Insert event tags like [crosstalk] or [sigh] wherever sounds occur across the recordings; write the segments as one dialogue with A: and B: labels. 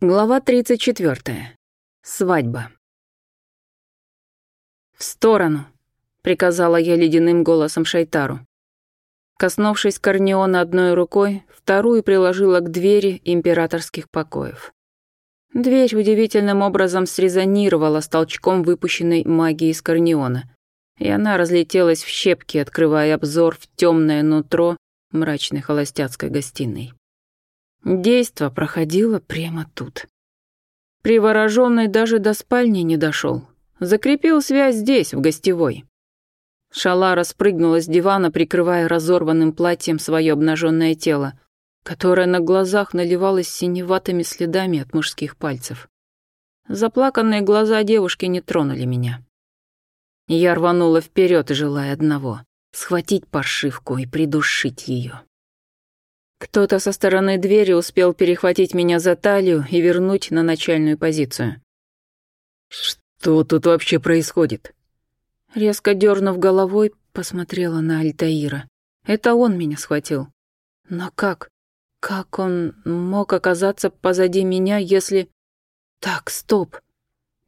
A: Глава 34. Свадьба. «В сторону!» — приказала я ледяным голосом Шайтару. Коснувшись Корнеона одной рукой, вторую приложила к двери императорских покоев. Дверь удивительным образом срезонировала с толчком выпущенной магии из Корнеона, и она разлетелась в щепки, открывая обзор в темное нутро мрачной холостяцкой гостиной. Действо проходило прямо тут. Привороженный даже до спальни не дошел. Закрепил связь здесь, в гостевой. Шалара спрыгнула с дивана, прикрывая разорванным платьем свое обнаженное тело, которое на глазах наливалось синеватыми следами от мужских пальцев. Заплаканные глаза девушки не тронули меня. Я рванула вперед, желая одного — схватить паршивку и придушить ее. Кто-то со стороны двери успел перехватить меня за талию и вернуть на начальную позицию.
B: «Что тут вообще происходит?»
A: Резко дернув головой, посмотрела на Альтаира. «Это он меня схватил. Но как? Как он мог оказаться позади меня, если...» «Так, стоп!»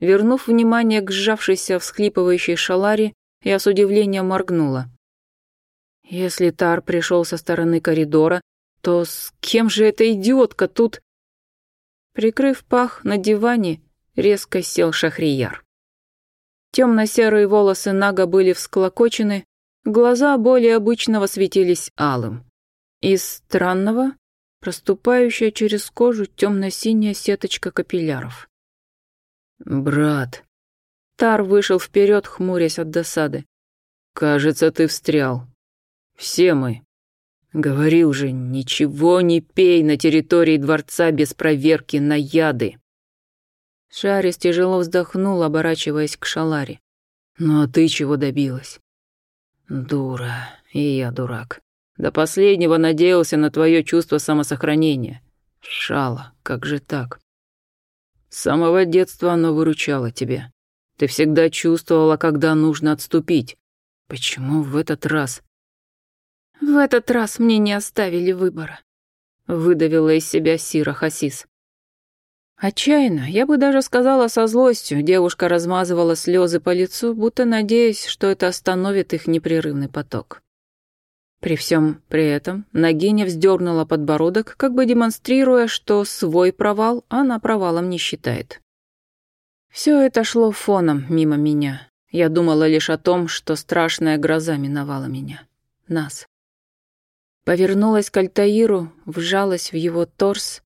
A: Вернув внимание к сжавшейся всхлипывающей Шалари, я с удивлением моргнула. Если Тар пришел со стороны коридора, то с кем же эта идиотка тут...» Прикрыв пах на диване, резко сел Шахрияр. Темно-серые волосы Нага были всклокочены, глаза более обычного светились алым. Из странного — проступающая через кожу темно-синяя сеточка капилляров.
B: «Брат...»
A: Тар вышел вперед, хмурясь от досады.
B: «Кажется, ты встрял. Все мы». Говорил же, ничего не пей на территории дворца без проверки на яды.
A: Шарис тяжело вздохнул, оборачиваясь к Шаларе.
B: «Ну а ты чего добилась?» «Дура, и я дурак. До последнего надеялся на твое чувство самосохранения. Шала, как же так?» «С самого детства оно выручало тебя. Ты всегда чувствовала, когда нужно отступить. Почему в этот раз
A: в этот раз мне не оставили выбора. Выдавила из себя Сира Хасис. Отчаянно, я бы даже сказала со злостью, девушка размазывала слезы по лицу, будто надеясь, что это остановит их непрерывный поток. При всем при этом Нагиня вздернула подбородок, как бы демонстрируя, что свой провал она провалом не считает. Все это шло фоном мимо меня. Я думала лишь о том, что страшная гроза миновала меня. Нас. Повернулась к Альтаиру, вжалась в его торс,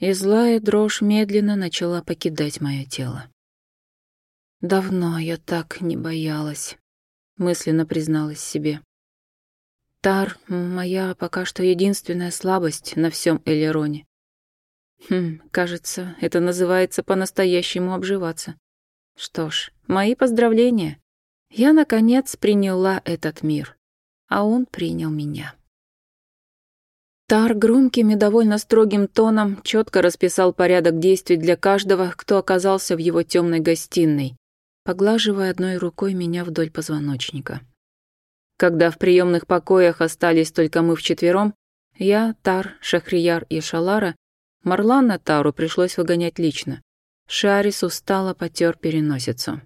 A: и злая дрожь медленно начала покидать мое тело. «Давно я так не боялась», — мысленно призналась себе. «Тар — моя пока что единственная слабость на всем Элероне. Хм, кажется, это называется по-настоящему обживаться. Что ж, мои поздравления. Я, наконец, приняла этот мир, а он принял меня». Тар громким и довольно строгим тоном четко расписал порядок действий для каждого, кто оказался в его темной гостиной, поглаживая одной рукой меня вдоль позвоночника. Когда в приемных покоях остались только мы вчетвером, я, Тар, Шахрияр и Шалара, Марлана Тару пришлось выгонять лично. Шарис устало потер переносицу.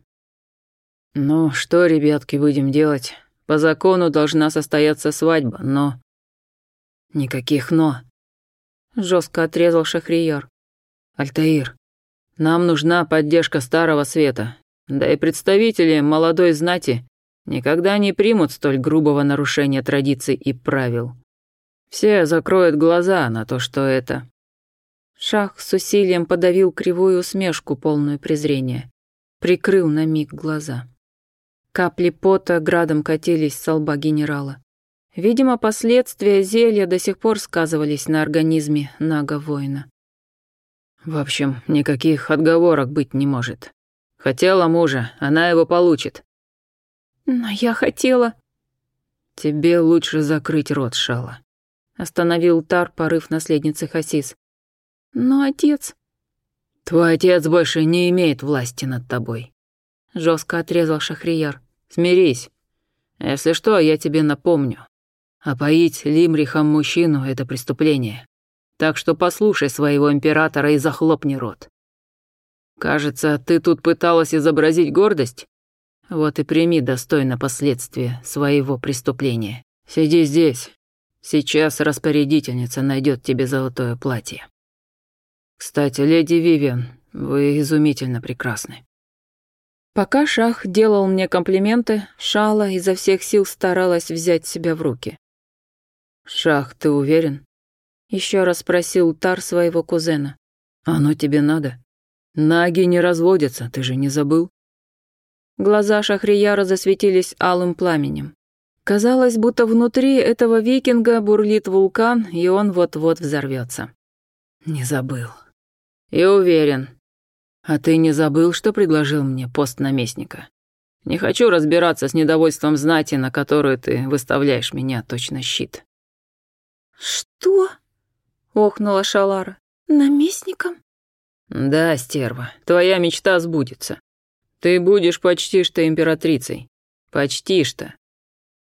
B: «Ну что, ребятки, будем делать? По закону должна состояться свадьба, но...» Никаких «но». Жестко отрезал шахриер. Альтаир, нам нужна поддержка Старого Света. Да и представители молодой знати никогда не примут столь грубого нарушения традиций и правил. Все закроют глаза на то, что это.
A: Шах с усилием подавил кривую усмешку, полную презрения. Прикрыл на миг глаза. Капли пота градом катились с лба генерала. Видимо, последствия зелья до сих пор сказывались на организме Нага-воина.
B: В общем, никаких отговорок быть не может. Хотела мужа, она его получит.
A: Но я хотела...
B: Тебе лучше закрыть рот, Шала.
A: Остановил Тар, порыв наследницы Хасис. Но отец...
B: Твой отец больше не имеет власти над тобой.
A: Жестко отрезал Шахрияр.
B: Смирись. Если что, я тебе напомню. А поить лимрихом мужчину — это преступление. Так что послушай своего императора и захлопни рот. Кажется, ты тут пыталась изобразить гордость? Вот и прими достойно последствия своего преступления. Сиди здесь. Сейчас распорядительница найдет тебе золотое платье. Кстати, леди Вивиан, вы изумительно прекрасны.
A: Пока Шах делал мне комплименты, Шала изо всех сил старалась взять себя в руки.
B: «Шах, ты уверен?»
A: Еще раз спросил Тар своего кузена.
B: «Оно тебе надо? Наги не разводятся, ты же не забыл?»
A: Глаза Шахрияра засветились алым пламенем. Казалось, будто внутри этого викинга бурлит вулкан, и он вот-вот взорвется.
B: «Не забыл». «И уверен». «А ты не забыл, что предложил мне пост наместника?» «Не хочу разбираться с недовольством знати, на которую ты выставляешь меня точно щит».
A: «Что?» — охнула Шалара. «Наместником?»
B: «Да, стерва, твоя мечта сбудется. Ты будешь почти что императрицей. Почти что.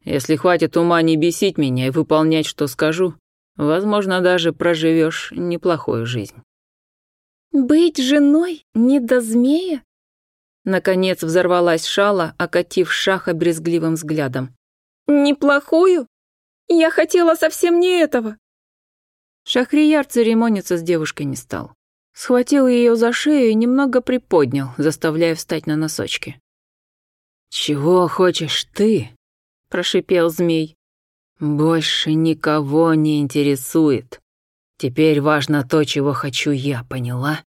B: Если хватит ума не бесить меня и выполнять, что скажу, возможно, даже проживешь неплохую жизнь».
A: «Быть женой не до змея?» Наконец взорвалась шала, окатив шаха брезгливым взглядом. «Неплохую? Я хотела совсем не этого!» Шахрияр церемониться с девушкой не стал. Схватил ее за шею и немного приподнял, заставляя встать на носочки.
B: «Чего хочешь ты?» – прошипел змей. «Больше никого не интересует. Теперь важно то, чего хочу я, поняла?»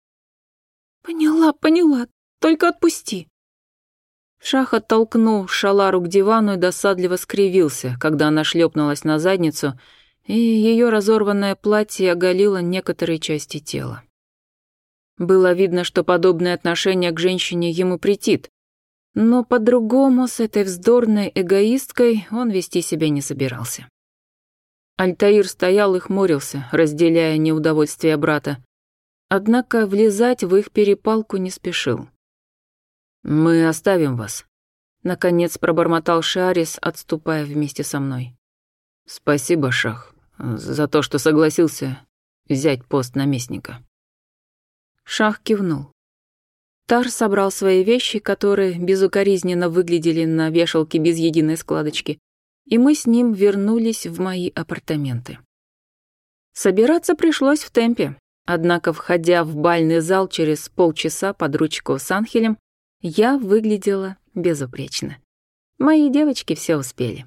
A: «Поняла, поняла. Только отпусти». Шах оттолкнул шалару к дивану и досадливо скривился, когда она шлепнулась на задницу, и ее разорванное платье оголило некоторые части тела. Было видно, что подобное отношение к женщине ему претит, но по-другому с этой вздорной эгоисткой он вести себя не собирался. Альтаир стоял и хмурился, разделяя неудовольствие брата. Однако влезать в их перепалку не спешил.
B: «Мы оставим вас», —
A: наконец пробормотал Шарис, отступая вместе со мной.
B: «Спасибо, Шах, за то, что согласился взять пост наместника».
A: Шах кивнул. Тар собрал свои вещи, которые безукоризненно выглядели на вешалке без единой складочки, и мы с ним вернулись в мои апартаменты. Собираться пришлось в темпе, однако, входя в бальный зал через полчаса под ручку с Анхелем, я выглядела безупречно. Мои девочки все успели.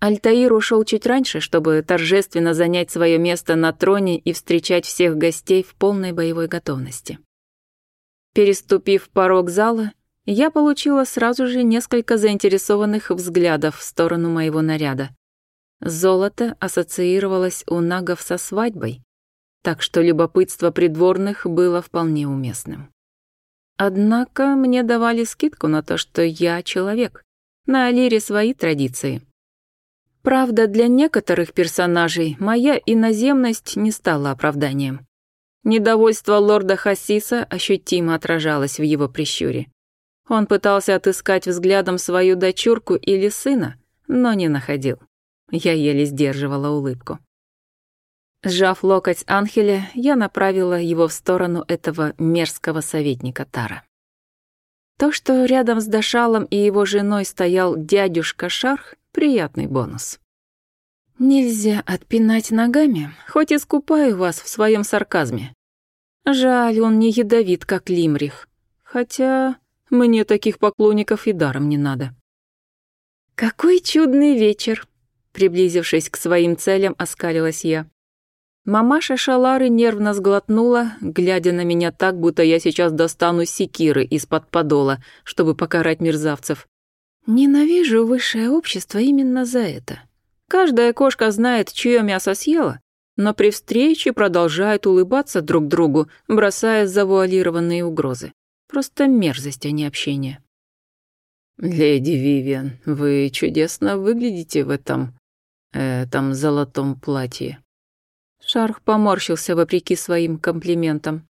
A: Альтаир ушел чуть раньше, чтобы торжественно занять свое место на троне и встречать всех гостей в полной боевой готовности. Переступив порог зала, я получила сразу же несколько заинтересованных взглядов в сторону моего наряда. Золото ассоциировалось у нагов со свадьбой, так что любопытство придворных было вполне уместным. Однако мне давали скидку на то, что я человек. На Алире свои традиции. Правда, для некоторых персонажей моя иноземность не стала оправданием. Недовольство лорда Хасиса ощутимо отражалось в его прищуре. Он пытался отыскать взглядом свою дочурку или сына, но не находил. Я еле сдерживала улыбку. Сжав локоть Анхеля, я направила его в сторону этого мерзкого советника Тара. То, что рядом с Дашалом и его женой стоял дядюшка Шарх, приятный бонус. «Нельзя отпинать ногами, хоть искупаю вас в своем сарказме. Жаль, он не ядовит, как лимрих. Хотя мне таких поклонников и даром не надо». «Какой чудный вечер!» Приблизившись к своим целям, оскалилась я. Мамаша Шалары нервно сглотнула, глядя на меня так, будто я сейчас достану секиры из-под подола, чтобы покарать мерзавцев. Ненавижу высшее общество именно за это. Каждая кошка знает, чье мясо съела, но при встрече продолжает улыбаться друг другу, бросая завуалированные угрозы. Просто мерзость, а не общение.
B: «Леди Вивиан, вы чудесно выглядите в этом... Э, этом золотом платье»,
A: Шарх поморщился вопреки своим комплиментам.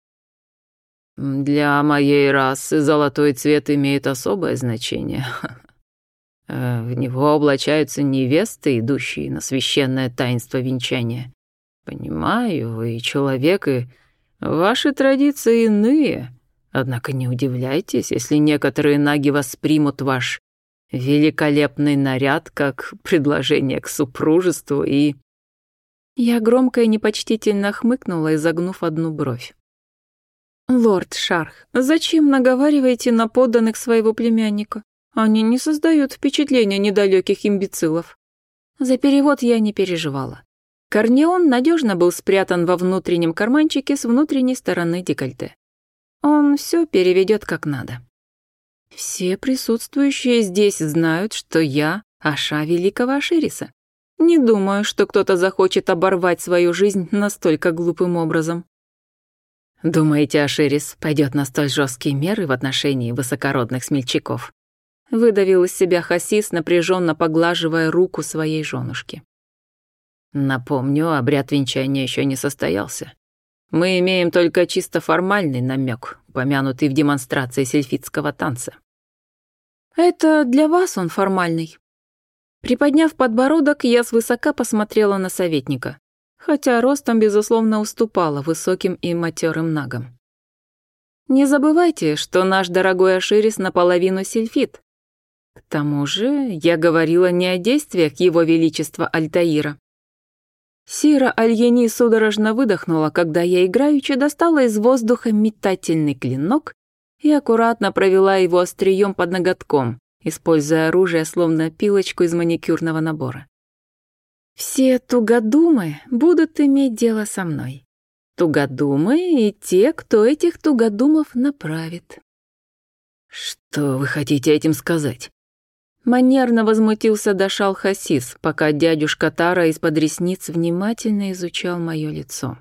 B: «Для моей расы золотой цвет имеет особое значение. [laughs] Э, в него облачаются невесты, идущие на священное таинство венчания. Понимаю, вы человек, и ваши традиции иные. Однако не удивляйтесь, если некоторые наги воспримут ваш великолепный наряд как предложение к супружеству и
A: я громко и непочтительно хмыкнула, изогнув одну бровь. «Лорд Шарх, зачем наговариваете на подданных своего племянника? Они не создают впечатления недалеких имбецилов». За перевод я не переживала. Корнеон надежно был спрятан во внутреннем карманчике с внутренней стороны декольте. Он все переведет как надо. Все присутствующие здесь знают, что я — Аша Великого Ашириса. Не думаю, что кто-то захочет оборвать свою жизнь настолько глупым образом.
B: Думаете, Аширис пойдет на столь жесткие меры в отношении высокородных смельчаков?
A: Выдавил из себя Хасис, напряженно поглаживая руку своей женушки.
B: Напомню, обряд венчания еще не состоялся. Мы имеем только чисто формальный намек, упомянутый в демонстрации сельфитского танца.
A: Это для вас он формальный, Приподняв подбородок, я свысока посмотрела на советника, хотя ростом, безусловно, уступала высоким и матерым нагам. «Не забывайте, что наш дорогой Аширис наполовину сельфит. К тому же я говорила не о действиях его величества Альтаира». Сира Альяни судорожно выдохнула, когда я играючи достала из воздуха метательный клинок и аккуратно провела его острием под ноготком, используя оружие словно пилочку из маникюрного набора. «Все тугодумы будут иметь дело со мной. Тугодумы и те, кто этих тугодумов направит».
B: «Что вы хотите этим сказать?»
A: Манерно возмутился Дашал Хасис, пока дядюшка Тара из-под ресниц внимательно изучал мое лицо.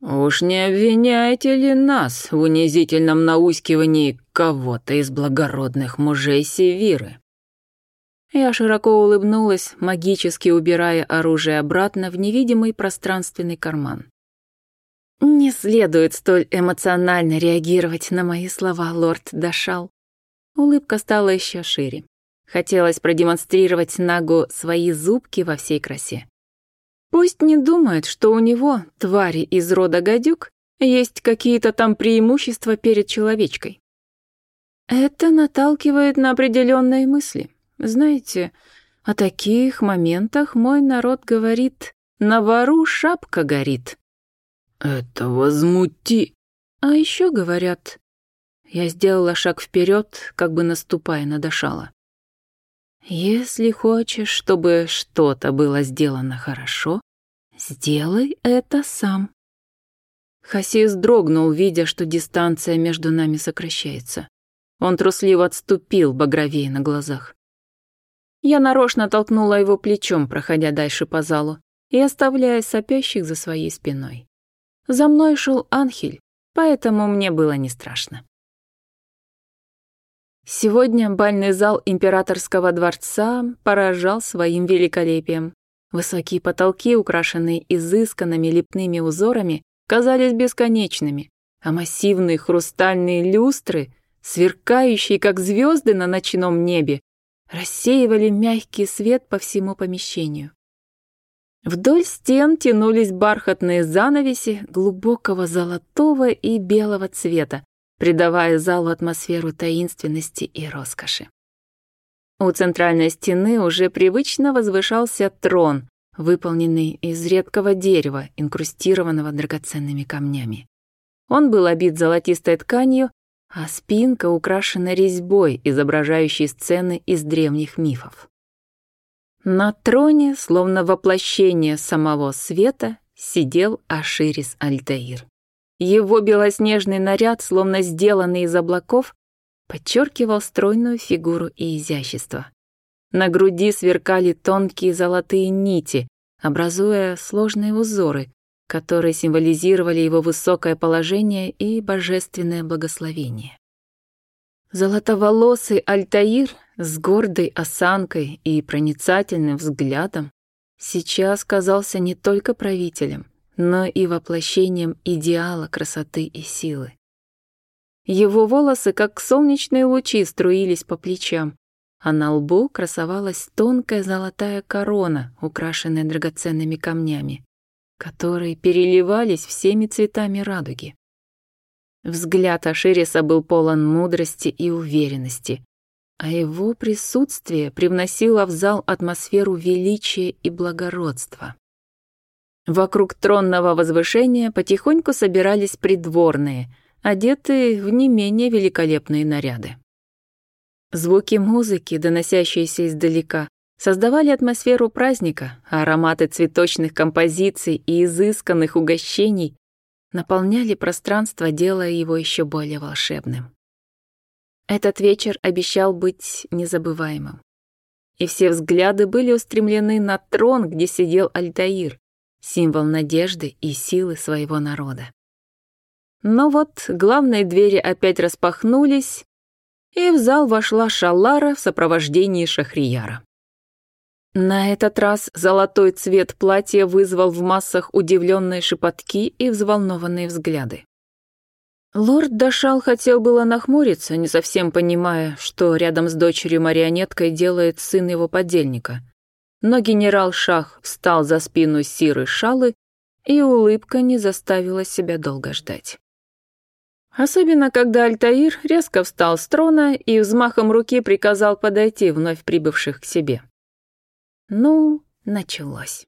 B: «Уж не обвиняете ли нас в унизительном наускивании кого-то из благородных мужей Севиры?»
A: Я широко улыбнулась, магически убирая оружие обратно в невидимый пространственный карман. «Не следует столь эмоционально реагировать на мои слова, лорд Дашал». Улыбка стала еще шире. Хотелось продемонстрировать Нагу свои зубки во всей красе. Пусть не думает, что у него, твари из рода гадюк, есть какие-то там преимущества перед человечкой. Это наталкивает на определенные мысли. Знаете, о таких моментах мой народ говорит «на вору шапка горит».
B: «Это возмути!»
A: А еще говорят я сделала шаг вперед, как бы наступая на Дашала. «Если хочешь, чтобы что-то было сделано хорошо, «Сделай это сам». Хасис дрогнул, видя, что дистанция между нами сокращается. Он трусливо отступил, багровее на глазах. Я нарочно толкнула его плечом, проходя дальше по залу и оставляя сопящих за своей спиной. За мной шел Анхель, поэтому мне было не страшно. Сегодня бальный зал императорского дворца поражал своим великолепием. Высокие потолки, украшенные изысканными лепными узорами, казались бесконечными, а массивные хрустальные люстры, сверкающие как звезды на ночном небе, рассеивали мягкий свет по всему помещению. Вдоль стен тянулись бархатные занавеси глубокого золотого и белого цвета, придавая залу атмосферу таинственности и роскоши. У центральной стены уже привычно возвышался трон, выполненный из редкого дерева, инкрустированного драгоценными камнями. Он был обит золотистой тканью, а спинка украшена резьбой, изображающей сцены из древних мифов. На троне, словно воплощение самого света, сидел Аширис Альтаир. Его белоснежный наряд, словно сделанный из облаков, подчеркивал стройную фигуру и изящество. На груди сверкали тонкие золотые нити, образуя сложные узоры, которые символизировали его высокое положение и божественное благословение. Золотоволосый Альтаир с гордой осанкой и проницательным взглядом сейчас казался не только правителем, но и воплощением идеала красоты и силы. Его волосы, как солнечные лучи, струились по плечам, а на лбу красовалась тонкая золотая корона, украшенная драгоценными камнями, которые переливались всеми цветами радуги. Взгляд Ашириса был полон мудрости и уверенности, а его присутствие привносило в зал атмосферу величия и благородства. Вокруг тронного возвышения потихоньку собирались придворные — одеты в не менее великолепные наряды. Звуки музыки, доносящиеся издалека, создавали атмосферу праздника, а ароматы цветочных композиций и изысканных угощений наполняли пространство, делая его еще более волшебным. Этот вечер обещал быть незабываемым. И все взгляды были устремлены на трон, где сидел Альтаир, символ надежды и силы своего народа. Но вот главные двери опять распахнулись, и в зал вошла Шалара в сопровождении Шахрияра. На этот раз золотой цвет платья вызвал в массах удивленные шепотки и взволнованные взгляды. Лорд Дашал хотел было нахмуриться, не совсем понимая, что рядом с дочерью-марионеткой делает сын его подельника. Но генерал Шах встал за спину Сиры Шалы, и улыбка не заставила себя долго ждать. Особенно, когда Альтаир резко встал с трона и взмахом руки приказал подойти вновь прибывших к себе. Ну, началось.